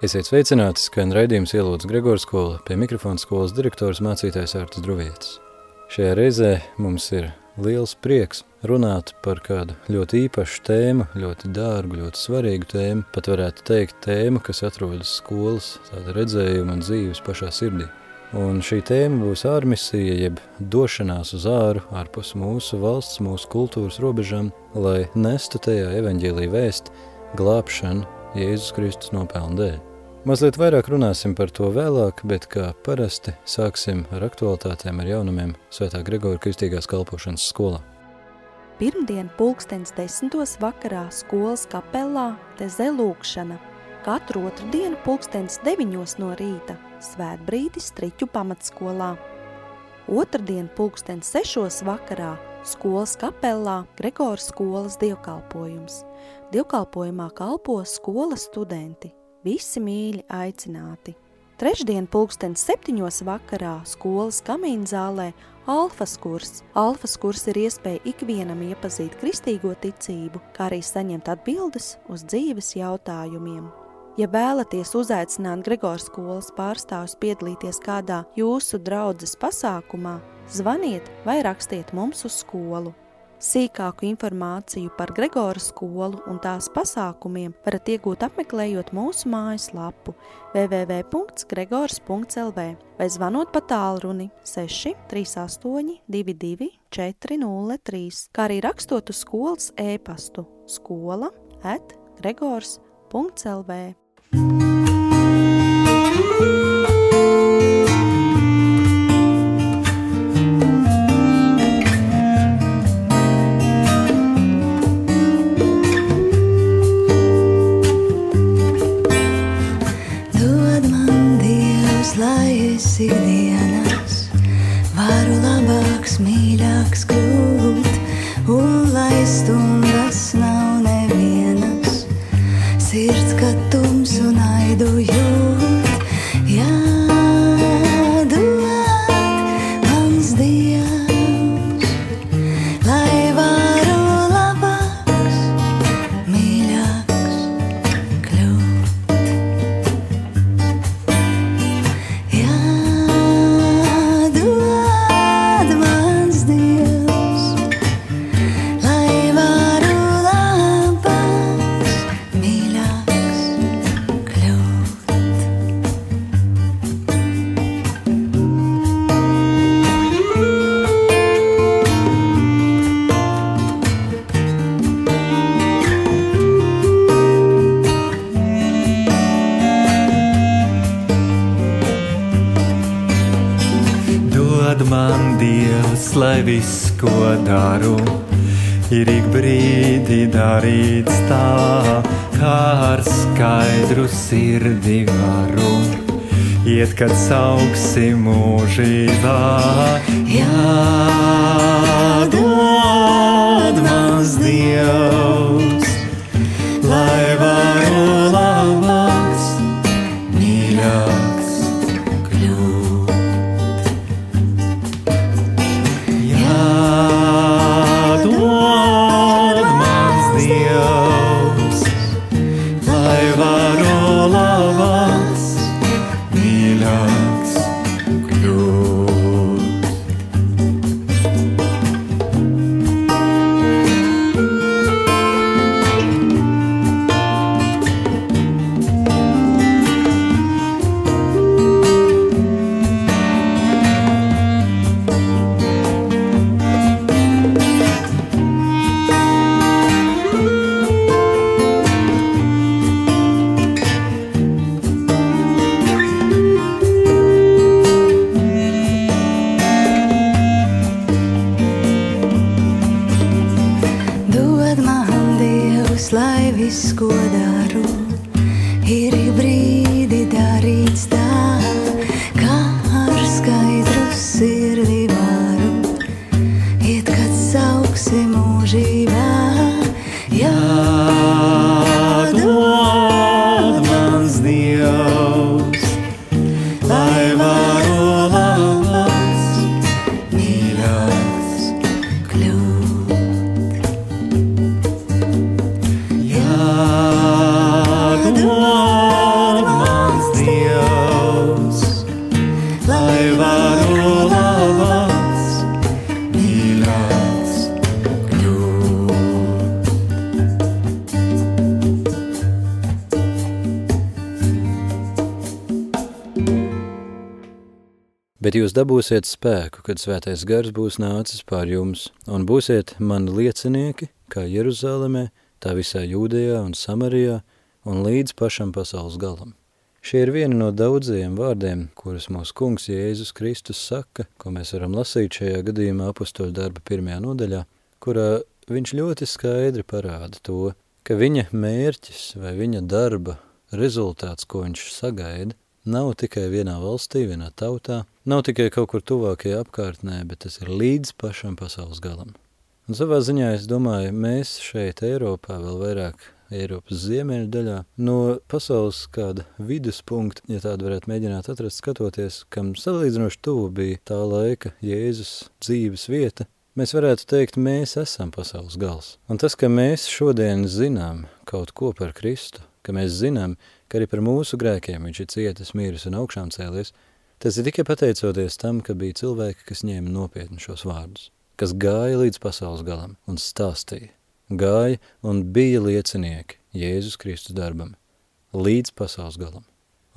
Esiet sveicināti, skan raidījums ielūdz Gregors skola, pie mikrofona skolas direktors mācītājs Artis Druvietis. Šajā reizē mums ir liels prieks runāt par kādu ļoti īpašu tēmu, ļoti dārgu, ļoti svarīgu tēmu, pat varētu teikt tēmu, kas atrodas skolas, tāda redzējuma un dzīves pašā sirdī. Un šī tēma būs ārmisija, jeb došanās uz āru, ārpus mūsu valsts, mūsu kultūras robežām, lai nestu tajā evaņģēlī vēst glābšanu Jēzus Kristus nopelnu dēļ. Mazliet vairāk runāsim par to vēlāk, bet kā parasti sāksim ar aktualitātēm ar jaunumiem Svētā Gregora Kristīgās kalpošanas skolā. Pirmdien pulkstens desmitos vakarā skolas kapelā te zelūkšana – Katru otru dienu pulkstens 9 no rīta svētbrīdis Striķu pamatskolā. Otradien pulkstens 6 vakarā skolas kapelā Gregors skolas dievkalpojums. Dievkalpojumā kalpo skolas studenti, visi mīļi aicināti. Trešdien pulkstens septiņos vakarā skolas kamīnzālē Alfas kurs. Alfas kurs ir iespēja ikvienam iepazīt kristīgo ticību, kā arī saņemt atbildes uz dzīves jautājumiem. Ja vēlaties uzaicināt Gregors skolas pārstāvus piedalīties kādā jūsu draudzes pasākumā, zvaniet vai rakstiet mums uz skolu. Sīkāku informāciju par Gregora skolu un tās pasākumiem varat iegūt apmeklējot mūsu mājaslapu www.gregors.lv vai zvanot pa tālruni 6 38 22 403, kā arī rakstot uz skolas e-pastu skola at gregors.lv. lai daru, ir ik brīdi darīts tā, kā ar skaidru sirdi varu. Iet, kad sauksim mūžībā, jādod mans Dievs, Bet jūs dabūsiet spēku, kad svētais gars būs nācis pār jums, un būsiet mani liecinieki, kā Jeruzalemē, tā visā Jūdejā un Samarijā, un līdz pašam pasaules galam. Šie ir vieni no daudzajiem vārdiem, kurus mūsu kungs Jēzus Kristus saka, ko mēs varam lasīt šajā gadījumā apustoļu darba pirmajā nodaļā, kurā viņš ļoti skaidri parāda to, ka viņa mērķis vai viņa darba rezultāts, ko viņš sagaida, nav tikai vienā valstī, vienā tautā, nav tikai kaut kur tuvākajā apkārtnē, bet tas ir līdz pašam pasaules galam. Un savā ziņā es domāju, mēs šeit Eiropā vēl vairāk Eiropas ziemeļu daļā, no pasaules kāda viduspunkta, ja tādu varētu mēģināt atrast, skatoties, kam salīdzinoši tuvu bija tā laika Jēzus dzīves vieta, mēs varētu teikt, mēs esam pasaules gals. Un tas, ka mēs šodien zinām kaut ko par Kristu, ka mēs zinām, ka arī par mūsu grēkiem viņš ir cietis, mīris un augšām cēlies, tas ir tikai pateicoties tam, ka bija cilvēki, kas ņēma nopietni šos vārdus, kas gāja līdz pasaules galam un stāstīja, gāja un bija liecinieki Jēzus Kristus darbam līdz pasaules galam.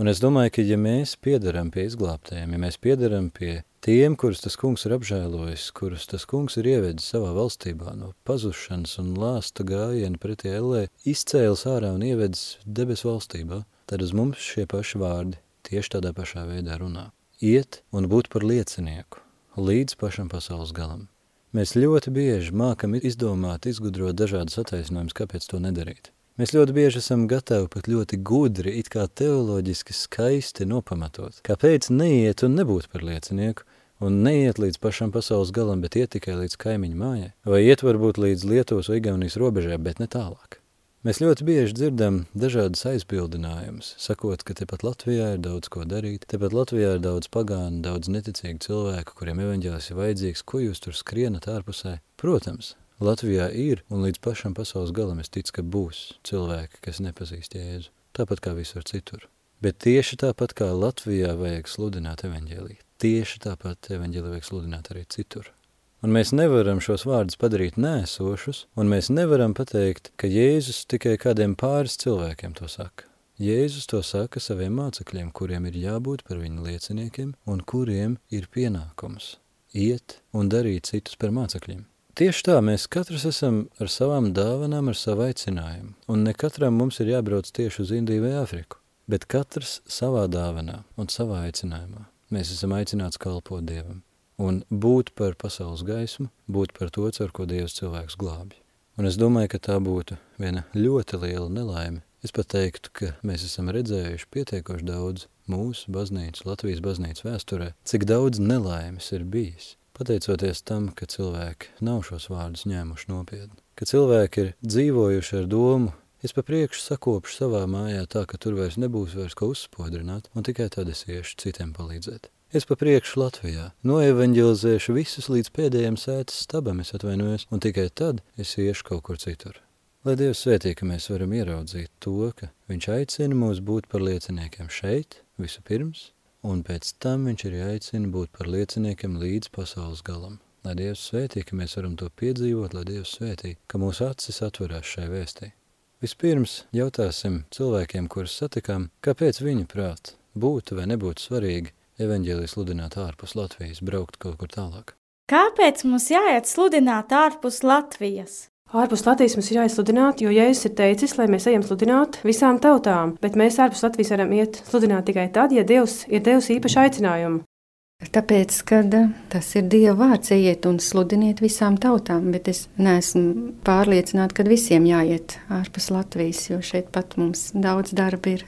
Un es domāju, ka ja mēs piedaram pie izglābtajiem, ja mēs piedaram pie tiem, kurus tas kungs ir apžēlojis, kurus tas kungs ir ievedis savā valstībā no pazušanas un lāsta gājiena pretī ellē, izcēlis ārā un ievedis debes valstībā, tad uz mums šie paši vārdi tieši tādā pašā veidā runā. Iet un būt par liecinieku līdz pašam pasaules galam. Mēs ļoti bieži mākam izdomāt, izgudrot dažādas attaisnojumus, kāpēc to nedarīt. Mēs ļoti bieži esam gatavi pat ļoti gudri, it kā teoloģiski skaisti nopamatot. Kāpēc neiet un nebūt par liecinieku, un neiet līdz pašam pasaules galam, bet iet tikai līdz kaimiņu mājai? Vai iet varbūt līdz Lietuvas vai Igaunijas robežai, bet ne tālāk? Mēs ļoti bieži dzirdam dažādas aizbildinājumus, sakot, ka tepat Latvijā ir daudz ko darīt, tepat Latvijā ir daudz pagānu, daudz neticīgu cilvēku, kuriem evaņģēlis ir vajadzīgs, ko jūs tur skrienat ārpusē. Protams, Latvijā ir, un līdz pašam pasaules galam es ticu, ka būs cilvēki, kas nepazīst Jēzu. Tāpat kā visur citur. Bet tieši tāpat kā Latvijā vajag sludināt evaņģēliju, tieši tāpat evaņģēliju vajag sludināt arī citur. Un mēs nevaram šos vārdus padarīt nēsošus, un mēs nevaram pateikt, ka Jēzus tikai kādiem pāris cilvēkiem to saka. Jēzus to saka saviem mācekļiem, kuriem ir jābūt par viņu lieciniekiem, un kuriem ir pienākums iet un darīt citus par mācekļiem. Tieši tā, mēs katrs esam ar savām dāvanām, ar savu aicinājumu, un ne katram mums ir jābrauc tieši uz Indiju vai Āfriku, bet katrs savā dāvanā un savā aicinājumā. Mēs esam aicināts kalpot Dievam un būt par pasaules gaismu, būt par to, ar ko Dievs cilvēks glābj. Un es domāju, ka tā būtu viena ļoti liela nelaime. Es pat teiktu, ka mēs esam redzējuši pietiekoši daudz mūsu baznīcas, Latvijas baznīcas vēsturē, cik daudz nelaimes ir bijis pateicoties tam, ka cilvēki nav šos vārdus ņēmuši nopietni, ka cilvēki ir dzīvojuši ar domu, es pa priekšu sakopšu savā mājā tā, ka tur vairs nebūs vairs ko uzspodrināt, un tikai tad es iešu citiem palīdzēt. Es pa priekšu Latvijā noevanģilizēšu visus līdz pēdējiem sētas stabam, es atvainojos, un tikai tad es iešu kaut kur citur. Lai Dievs svētī, ka mēs varam ieraudzīt to, ka Viņš aicina mūs būt par lieciniekiem šeit, visu pirms, un pēc tam viņš ir jāicina būt par lieciniekiem līdz pasaules galam. Lai Dievs svētī, ka mēs varam to piedzīvot, lai Dievs svētī, ka mūsu acis atverās šai vēstī. Vispirms jautāsim cilvēkiem, kurus satikām, kāpēc viņa prāt būtu vai nebūtu svarīgi evaņģēlijas sludināt ārpus Latvijas, braukt kaut kur tālāk. Kāpēc mums jāiet sludināt ārpus Latvijas? Ārpus Latvijas mums ir jāizsludināt, jo Jēzus ir teicis, lai mēs ejam sludināt visām tautām, bet mēs ārpus Latvijas varam iet sludināt tikai tad, ja Dievs ir devis īpašu aicinājumu. Tāpēc, kad tas ir Dieva vārds, ejiet un sludiniet visām tautām, bet es neesmu pārliecināta, ka visiem jāiet ārpus Latvijas, jo šeit pat mums daudz darba ir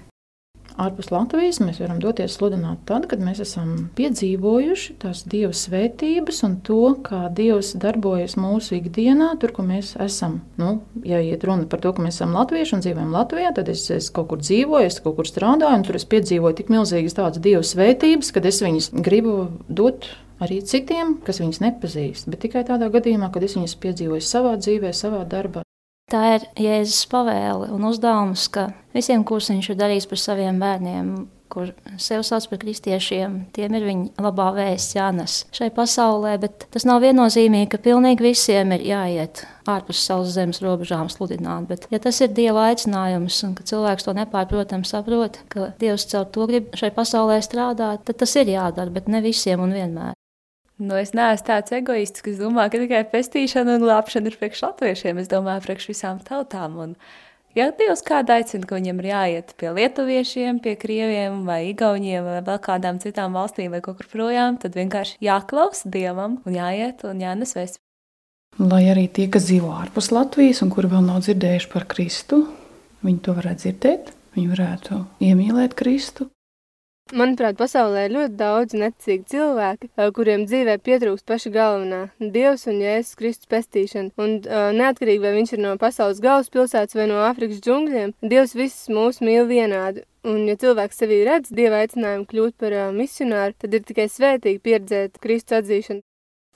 ārpus Latvijas mēs varam doties sludināt tad, kad mēs esam piedzīvojuši tās Dieva svētības un to, kā Dievs darbojas mūsu ikdienā, tur, kur mēs esam. Nu, ja iet runa par to, ka mēs esam latvieši un dzīvojam Latvijā, tad es, es kaut kur dzīvoju, es kaut kur strādāju, un tur es piedzīvoju tik milzīgas tādas Dieva svētības, kad es viņas gribu dot arī citiem, kas viņas nepazīst. Bet tikai tādā gadījumā, kad es viņas piedzīvoju savā dzīvē, savā darbā. Tā ir Jēzus pavēle un uzdevums, ka visiem, kurus viņš ir darījis par saviem bērniem, kur sev sauc par kristiešiem, tiem ir viņa labā vēsts jānes šai pasaulē, bet tas nav viennozīmīgi, ka pilnīgi visiem ir jāiet ārpus savas zemes robežām sludināt. Bet, ja tas ir Dieva aicinājums un ka cilvēks to nepārprotami saprot, ka Dievs caur to grib šai pasaulē strādāt, tad tas ir jādara, bet ne visiem un vienmēr. Nu, es neesmu tāds egoists, kas domā, ka tikai pestīšana un glābšana ir priekš latviešiem. Es domāju, priekš visām tautām. Un, ja Dievs kādā aicina, ka viņam ir jāiet pie lietuviešiem, pie krieviem vai igauniem vai vēl kādām citām valstīm vai kaut kur projām, tad vienkārši jāklausa Dievam un jāiet un jānes vēst. Lai arī tie, kas dzīvo ārpus Latvijas un kuri vēl nav dzirdējuši par Kristu, viņi to varētu dzirdēt, viņi varētu iemīlēt Kristu. Manuprāt, pasaulē ir ļoti daudz neticīgu cilvēku, kuriem dzīvē pietrūkst paša galvenā - Dievs un Jēzus Kristus pestīšana. Un uh, neatkarīgi vai viņš ir no pasaules galvaspilsētas vai no Āfrikas džungļiem, Dievs visus mūs mīl vienādi. Un, ja cilvēks sevī redz Dieva aicinājumu kļūt par uh, misionāru, tad ir tikai svētīgi pieredzēt Kristus atzīšanu.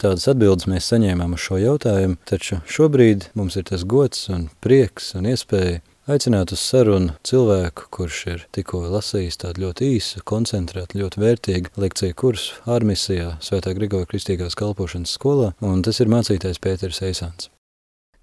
Tādas atbildes mēs saņēmām uz šo jautājumu, taču šobrīd mums ir tas gods un prieks un iespēja aicināt uz sarunu cilvēku, kurš ir tikko lasījis tādu ļoti īsu, koncentrētu, ļoti vērtīgu lekciju kursu ārmisijā Svētā Grigora Kristīgās kalpošanas skolā, un tas ir mācītājs Pēters Eisants.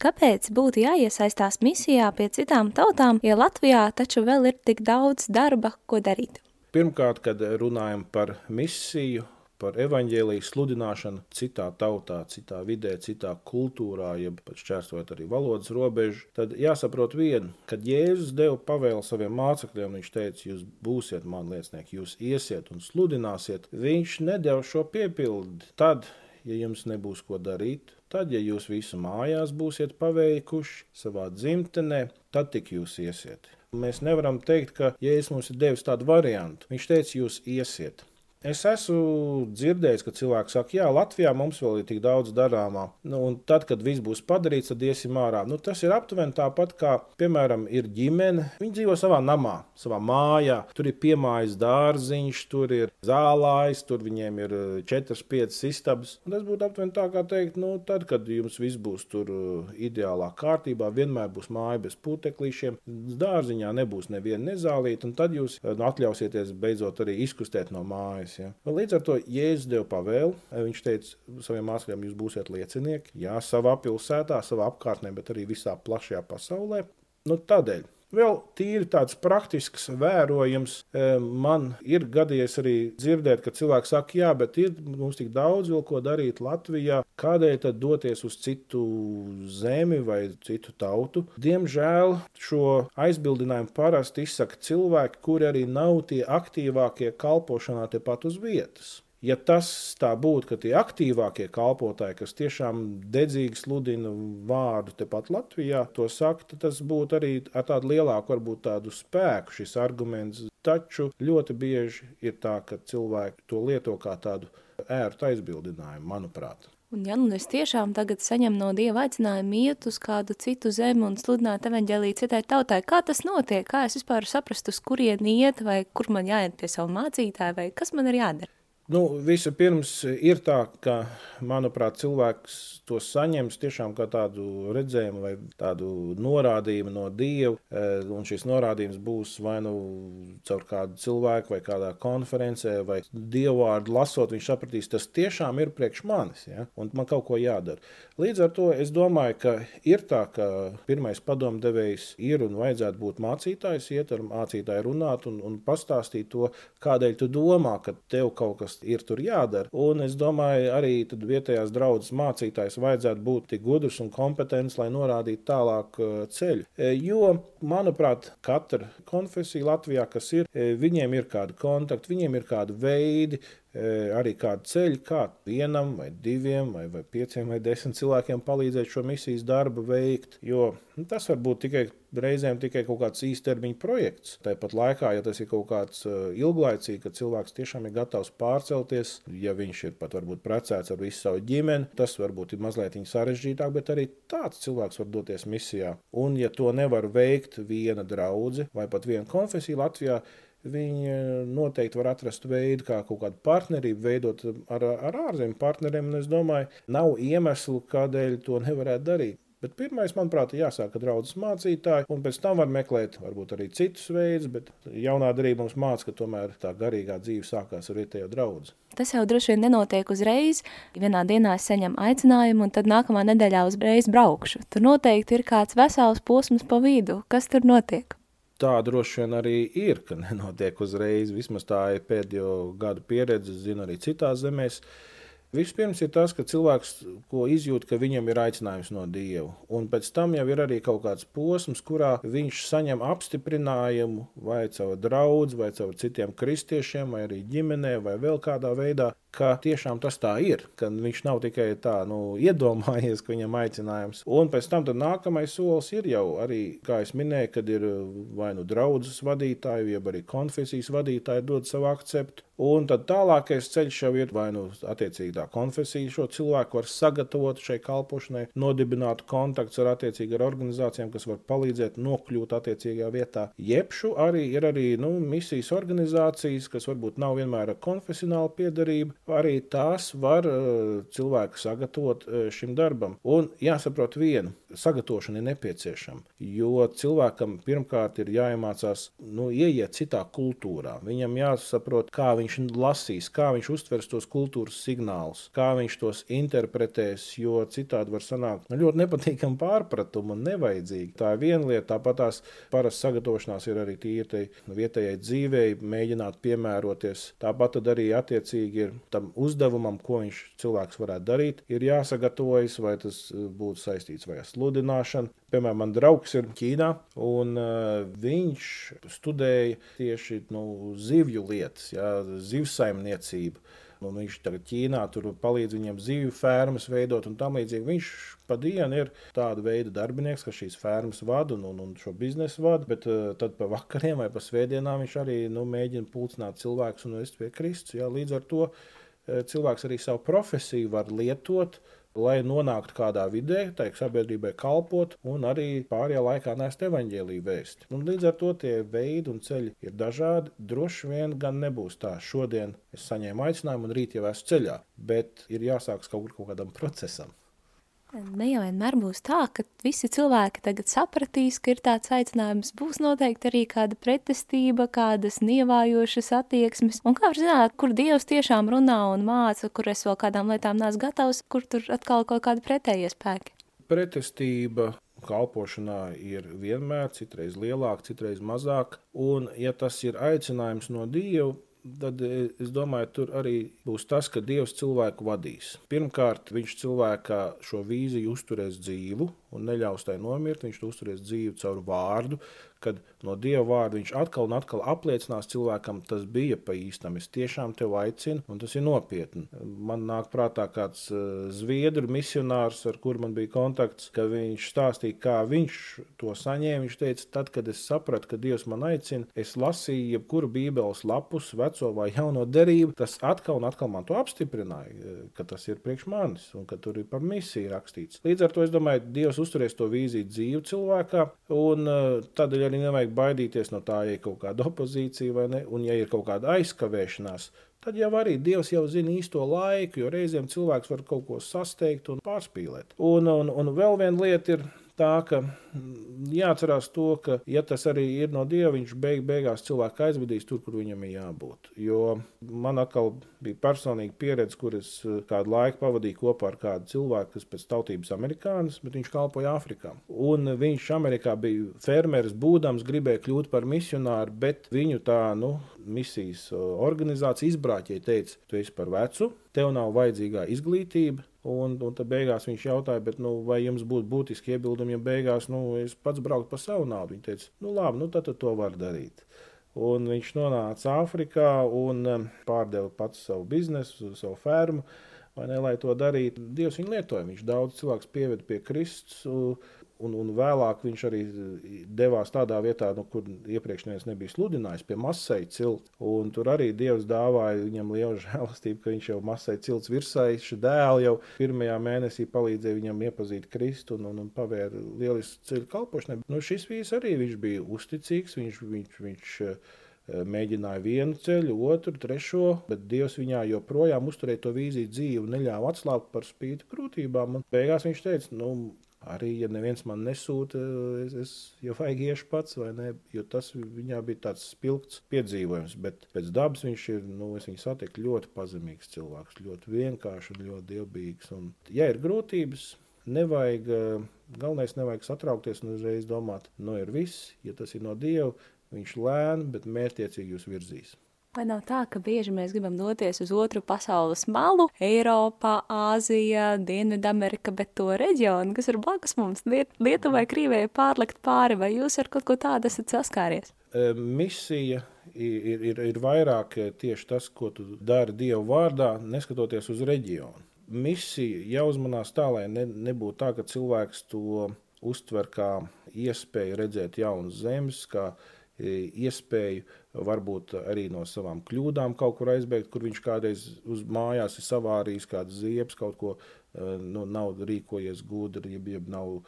Kāpēc būtu jāiesaistās misijā pie citām tautām, ja Latvijā taču vēl ir tik daudz darba, ko darīt? Pirmkārt, kad runājam par misiju, par evaņģēlīju sludināšanu citā tautā, citā vidē, citā kultūrā, jeb pat šķērsot arī valodas robežu, tad jāsaprot vienu, kad Jēzus deva pavēlu saviem mācekļiem, viņš teica, jūs būsiet man liecinieki, jūs iesiet un sludināsiet, viņš nedeva šo piepildi. Tad, ja jums nebūs ko darīt, tad, ja jūs visu mājās būsiet paveikuši savā dzimtenē, tad tik jūs iesiet. Mēs nevaram teikt, ka Jēzus mums ir devis tādu variantu. Viņš teica, jūs iesiet. Es esmu dzirdējis, ka cilvēki saka, jā, Latvijā mums vēl ir tik daudz darāmā. Nu, un tad, kad viss būs padarīts, tad iesim ārā. Nu, tas ir aptuveni tāpat kā, piemēram, ir ģimene. Viņi dzīvo savā namā, savā mājā. Tur ir piemājas dārziņš, tur ir zālājs, tur viņiem ir 4-5 eh, istabas. Un tas būtu aptuveni tā, kā teikt, nu, tad, kad jums viss būs tur eh, ideālā kārtībā, vienmēr būs māja bez puteklīšiem, dārziņā nebūs neviena nezālīta, un tad jūs nu, atļausieties beidzot arī izkustēt no mājas mājas. Ja. Līdz ar to Jēzus deva pavēlu. Viņš teica saviem mācekļiem, jūs būsiet liecinieki, jā, savā pilsētā, savā apkārtnē, bet arī visā plašajā pasaulē. Nu, tādēļ Vēl tīri tāds praktisks vērojums. Man ir gadījies arī dzirdēt, ka cilvēki saka, jā, bet ir mums tik daudz vēl ko darīt Latvijā. Kādēļ tad doties uz citu zemi vai citu tautu? Diemžēl šo aizbildinājumu parasti izsaka cilvēki, kuri arī nav tie aktīvākie kalpošanā tepat uz vietas ja tas tā būtu, ka tie aktīvākie kalpotāji, kas tiešām dedzīgi sludina vārdu tepat Latvijā, to saka, tad tas būtu arī ar tādu lielāku, varbūt tādu spēku šis arguments. Taču ļoti bieži ir tā, ka cilvēki to lieto kā tādu ērtu aizbildinājumu, manuprāt. Un, ja nu es tiešām tagad saņemu no Dieva aicinājumu iet uz kādu citu zemi un sludināt evaņģēlīju citai tautai, kā tas notiek? Kā es vispār saprastu, uz kurien iet, vai kur man jāiet pie savu mācītāju, vai kas man ir jādara? Nu, Vispirms ir tā, ka, manuprāt, cilvēks to saņems tiešām kā tādu redzējumu vai tādu norādījumu no Dieva. E, un šis norādījums būs vai nu caur kādu cilvēku, vai kādā konferencē, vai Dievu vārdu lasot, viņš sapratīs, tas tiešām ir priekš manis, ja? un man kaut ko jādara. Līdz ar to es domāju, ka ir tā, ka pirmais padomdevējs ir un vajadzētu būt mācītājs, iet ar mācītāju runāt un, un pastāstīt to, kādēļ tu domā, ka tev kaut kas ir tur jādara. Un es domāju, arī vietējās draudzes mācītājs vajadzētu būt tik gudrs un kompetents, lai norādītu tālāk uh, ceļu. E, jo, manuprāt, katra konfesija Latvijā, kas ir, e, viņiem ir kādi kontakti, viņiem ir kādi veidi, arī kādu ceļu, kā vienam, vai diviem, vai, vai pieciem, vai desmit cilvēkiem palīdzēt šo misijas darbu veikt. Jo nu, tas var būt tikai reizēm tikai kaut kāds īstermiņa projekts. Tāpat laikā, ja tas ir kaut kāds ilglaicīgs, kad cilvēks tiešām ir gatavs pārcelties, ja viņš ir pat varbūt precēts ar visu savu ģimeni, tas varbūt ir mazliet sarežģītāk, bet arī tāds cilvēks var doties misijā. Un, ja to nevar veikt viena draudzene vai pat viena konfesija Latvijā, Viņi eh, noteikti var atrast veidu, kā kaut kādu partnerību veidot ar, ar ārzemju partneriem. Es domāju, nav iemeslu, kādēļ to nevarētu darīt. Bet pirmais, manuprāt, ir jāsāk ar draugu mācītāju, un pēc tam var meklēt varbūt arī citus veidus, bet jaunā darība mums māca, ka tomēr tā garīgā dzīve sākās ar vietējo draugu. Tas jau droši vien nenotiek uzreiz. Vienā dienā es saņemu aicinājumu, un tad nākamā nedēļā uzreiz braukšu. Tur noteikti ir kāds vesels posms pa vidu. Kas tur notiek? Tā droši vien arī ir, ka nenotiek uzreiz. Vismaz tā ir pēdējo gadu pieredze, zinu arī citās zemēs. Vispirms ir tas, ka cilvēks izjūt, ka viņam ir aicinājums no Dieva. Un pēc tam jau ir arī kaut kāds posms, kurā viņš saņem apstiprinājumu vai caur draugu, vai caur citiem kristiešiem, vai arī ģimenē, vai vēl kādā veidā, ka tiešām tas tā ir. Ka viņš nav tikai tā nu, iedomājies, ka viņam aicinājums. Un pēc tam nākamais solis ir jau arī, kā jau minēju, kad ir vai nu draugs vadītāji, vai arī konfesijas vadītāji dod savu akceptu. Un tad tālākais ceļš jau ir vai nu attiecīgi tā konfesija šo cilvēku var sagatavot šai kalpošanai, nodibināt kontakts ar attiecīgi ar organizācijām, kas var palīdzēt nokļūt attiecīgajā vietā. Jebšu arī ir arī nu, misijas organizācijas, kas varbūt nav vienmēr ar konfesionālu piedarību, arī tās var uh, cilvēku sagatavot uh, šim darbam. Un jāsaprot vienu, sagatavošana ir nepieciešama, jo cilvēkam pirmkārt ir jāiemācās nu, ieiet citā kultūrā. Viņam jāsaprot, kā viņš lasīs, kā viņš uztvers tos kultūras signālus, kā viņš tos interpretēs, jo citādi var sanākt nu, ļoti nepatīkami pārpratumi un nevajadzīgi. Tā ir viena lieta, tāpat tās parasti sagatavošanās ir arī tīri vietējai dzīvei, mēģināt piemēroties. Tāpat arī attiecīgi ir tam uzdevumam, ko viņš cilvēks varētu darīt, ir jāsagatavojas, vai tas eh, būtu saistīts vai ar sludināšanu. Piemēram, man draugs ir Ķīnā, un uh, viņš studēja tieši nu, zivju lietas, jā, zivsaimniecību. Un viņš tagad Ķīnā tur palīdz viņiem zivju fermas veidot un tam līdzīgi. Viņš pa dienu ir tāda veida darbinieks, kas šīs fermas vada un, un, un šo biznesu vada, bet uh, tad pa vakariem vai pa svētdienām viņš arī nu, mēģina pulcināt cilvēkus un vest pie Kristus. Jā, līdz ar to cilvēks arī savu profesiju var lietot, lai nonāktu kādā vidē, teikt, sabiedrībai kalpot un arī pārējā laikā nest evaņģēlīju vēsti. Un līdz ar to tie veidi un ceļi ir dažādi. Droši vien gan nebūs tā, šodien es saņēmu aicinājumu un rīt jau esmu ceļā, bet ir jāsākas kaut kur kaut kādam procesam. Ne jau vienmēr būs tā, ka visi cilvēki tagad sapratīs, ka ir tāds aicinājums. Būs noteikti arī kāda pretestība, kādas nievājošas attieksmes. Un kā var zināt, kur Dievs tiešām runā un māca, kur es vēl kādām lietām neesmu gatavs, kur tur atkal kaut kādi pretējie spēki? Pretestība kalpošanā ir vienmēr, citreiz lielāka, citreiz mazāka. Un, ja tas ir aicinājums no Dieva, tad e, es domāju, tur arī būs tas, ka Dievs cilvēku vadīs. Pirmkārt, viņš cilvēkā šo vīziju uzturēs dzīvu un neļaus tai nomirt. Viņš uzturēs dzīvu caur vārdu, kad no Dieva vārda viņš atkal un atkal apliecinās cilvēkam, tas bija pa īstam. Es tiešām tevi aicinu, un tas ir nopietni. Man nāk prātā kāds uh, zviedru misionārs, ar kuru man bija kontakts, ka viņš stāstīja, kā viņš to saņēma. Viņš teica, tad, kad es sapratu, ka Dievs man aicina, es lasīju jebkuru bībeles lapus, veco vai jauno derību. Tas atkal un atkal man to apstiprināja, uh, ka tas ir priekš manis un ka tur ir par misiju rakstīts. Līdz ar to es domāju, Dievs uzturēs to vīziju dzīvu cilvēkā, un uh, tādēļ arī nevajag baidīties no tā, ja ir kaut kāda opozīcija vai ne, un ja ir kaut kāda aizkavēšanās, tad jau arī Dievs jau zina īsto laiku, jo reizēm cilvēks var kaut ko sasteigt un pārspīlēt. Un, un, un vēl viena lieta ir tā, ka mm, jāatcerās to, ka, ja tas arī ir no Dieva, viņš beig, beigās cilvēku aizvedīs tur, kur viņam ir jābūt. Jo man atkal bija personīga pieredze, kur es eh, kādu laiku pavadīju kopā ar kādu cilvēku, kas pēc tautības amerikānis, bet viņš kalpoja Āfrikā. Un viņš Amerikā bija fermeris, būdams, gribēja kļūt par misionāru, bet viņu tā, nu, misijas organizācija izbrāķēja, teica, tu esi par vecu, tev nav vajadzīgā izglītība, Un, un tad beigās viņš jautāja, bet, nu, vai jums būtu būtiski iebildumi, ja beigās nu, es pats brauktu par savu naudu. Viņš teica, nu labi, nu, tad, to var darīt. Un viņš nonāca Āfrikā un um, pārdeva pats savu biznesu, savu fermu. Ne, lai to darītu, Dievs viņu lietoja. Viņš daudz cilvēku pieveda pie Kristus. Un, un vēlāk viņš arī eh, devās tādā vietā, nu, kur iepriekš neviens nebija sludinājis, pie masai cilts. Tur arī Dievs dāvāja viņam lielu žēlastību, ka viņš jau masai cilts virsaiši dēlu jau pirmajā mēnesī palīdzēja viņam iepazīt Kristu un, un, un pavēra lielisku ceļu kalpošanai. Nu, šis vīrs arī viņš bija uzticīgs, viņš, viņš, viņš eh, mēģināja vienu ceļu, otru, trešo, bet Dievs viņā joprojām uzturēja to vīziju dzīvu, neļāva atslābt par spīti grūtībām. Un beigās viņš teica, nu, Arī, ja neviens man nesūta, es, es jau vajag iešu pats, vai ne? Jo tas viņā bija tāds spilgts piedzīvojums, bet pēc dabas viņš ir, nu, es viņu satiku ļoti pazemīgs cilvēks, ļoti vienkāršs un ļoti dievbijīgs. Un, ja ir grūtības, nevajag, galvenais nevajag satraukties un uzreiz domāt, nu ir viss, ja tas ir no Dieva, viņš lēni, bet mērķiecīgi jūs virzīs. Vai nav tā, ka bieži mēs gribam doties uz otru pasaules malu, Eiropā, Āzija, Dienvidamerika, bet to reģionu, kas ir blakus mums, Liet Lietuvai, Krīvijai pārlikt pāri, vai jūs ar kaut ko tādu esat saskāries? E, misija ir, ir, ir vairāk tieši tas, ko tu dari Dievu vārdā, neskatoties uz reģionu. Misija jāuzmanās tā, lai ne, nebūtu tā, ka cilvēks to uztver kā iespēju redzēt jaunas zemes, kā iespēju varbūt arī no savām kļūdām kaut kur aizbēgt, kur viņš kādreiz uz mājās ir savārījis kādas ziepes, kaut ko nu, nav rīkojies gudri, jeb, jeb nav,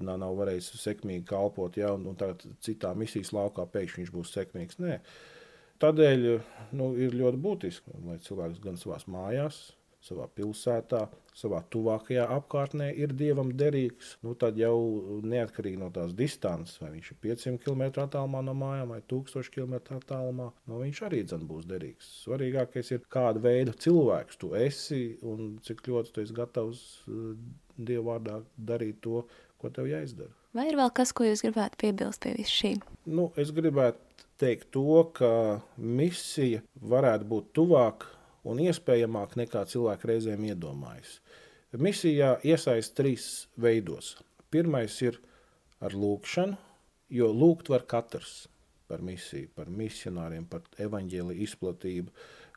nav, nav varējis sekmīgi kalpot, ja, un, un tagad citā misijas laukā pēkšņi viņš būs sekmīgs. Nē. Tādēļ nu, ir ļoti būtiski, lai cilvēks gan savās mājās, savā pilsētā, savā tuvākajā apkārtnē ir dievam derīgs, nu, tad jau neatkarīgi no tās distances, vai viņš ir 500 km attālumā no mājām vai 1000 km attālumā, nu, viņš arī dzen būs derīgs. Svarīgākais ir, kāda veida cilvēks tu esi un cik ļoti tu esi gatavs uh, Dievu vārdā darīt to, ko tev jāizdara. Vai ir vēl kas, ko jūs gribētu piebilst pie visu šī? Nu, es gribētu teikt to, ka misija varētu būt tuvāk un iespējamāk nekā cilvēki reizēm iedomājas. Misijā iesaist trīs veidos. Pirmais ir ar lūkšanu, jo lūgt var katrs par misiju, par misionāriem, par evaņģēliju izplatību.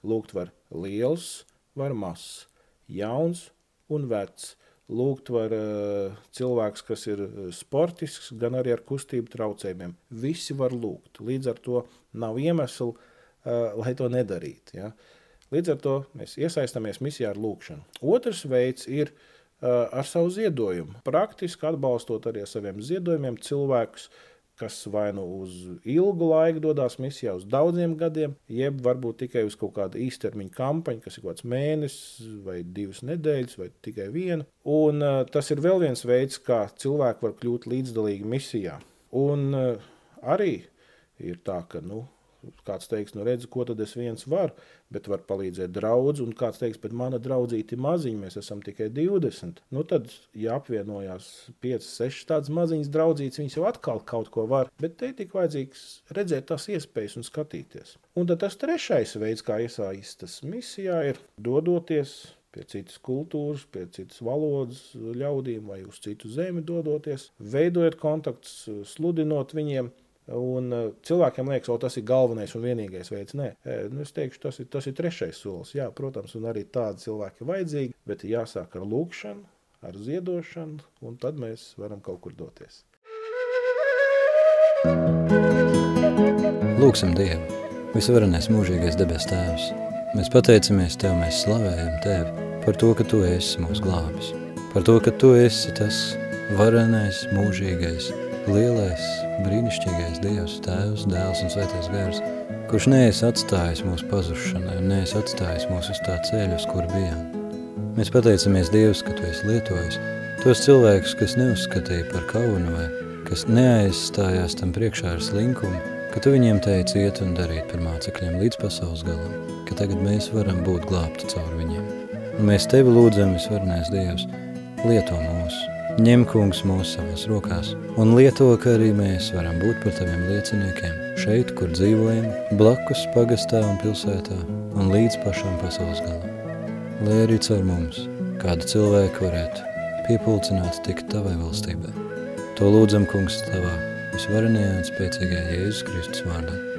Lūgt var liels, var mazs, jauns un vecs. Lūgt var uh, cilvēks, kas ir eh, sportisks, gan arī ar kustību traucējumiem. Visi var lūgt. Līdz ar to nav iemeslu, uh, lai to nedarītu. Ja? Uh, Līdz ar to mēs iesaistāmies misijā ar lūkšanu. Otrs veids ir uh, ar savu ziedojumu. Praktiski atbalstot arī ar saviem ziedojumiem cilvēkus, kas vai nu uz ilgu laiku dodas misijā, uz daudziem gadiem, jeb varbūt tikai uz kaut kādu īstermiņa kampaņu, kas ir kaut kāds mēnesis, vai divas nedēļas, vai tikai viena. Un, uh, tas ir vēl viens veids, kā cilvēki var kļūt līdzdalīgi misijā. Un uh, arī ir tā, ka nu, Kāds teiks, nu redz, ko tad es viens varu, bet var palīdzēt draudz, un kāds teiks, bet mana draudzīte ir maziņa, mēs esam tikai 20. Nu tad, ja apvienojās 5, 6 tādas maziņas draudzītes, viņas jau atkal kaut ko var, bet te tik vajadzīgs redzēt tās iespējas un skatīties. Un tad tas trešais veids, kā iesaistas misijā, ir dodoties pie citas kultūras, pie citas valodas ļaudīm vai uz citu zemi dodoties, veidojot kontaktus, sludinot viņiem, Un uh, cilvēkiem liekas, ka tas ir galvenais un vienīgais veids. Nē, nu, es teikšu, tas ir, tas ir trešais solis. Jā, protams, un arī tādi cilvēki ir vajadzīgi, bet jāsāk ar lūkšanu, ar ziedošanu, un tad mēs varam kaut kur doties. Lūksim Dievu, visvarenais mūžīgais debes Tēvs. Mēs pateicamies Tev, mēs slavējam Tevi par to, ka Tu esi mūsu glābis, par to, ka Tu esi tas varenais, mūžīgais, lielais, brīnišķīgais Dievs, Tēvs, Dēls un Svētais Gars, kurš neesi atstājis mūsu pazušanai un neesi atstājis mūs uz tā ceļa, uz kur bijām. Mēs pateicamies Dievs, ka Tu esi lietojis tos cilvēkus, kas neuzskatīja par kaunu vai kas neaizstājās tam priekšā ar slinkumu, ka Tu viņiem teici iet un darīt par mācekļiem līdz pasaules galam, ka tagad mēs varam būt glābti caur viņiem. Un mēs Tevi lūdzam, visvarnais Dievs, lieto mūsu, Ņem, kungs, mūsu savās rokās, un lieto, ka arī mēs varam būt par taviem lieciniekiem šeit, kur dzīvojam, blakus pagastā un pilsētā, un līdz pašām pasaules galam. Lai arī caur mums kādu cilvēku varētu piepulcināt tikt tavai valstībai. To lūdzam, kungs, tavā visvarenajā un spēcīgajā Jēzus Kristus vārdā.